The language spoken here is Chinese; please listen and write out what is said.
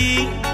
心。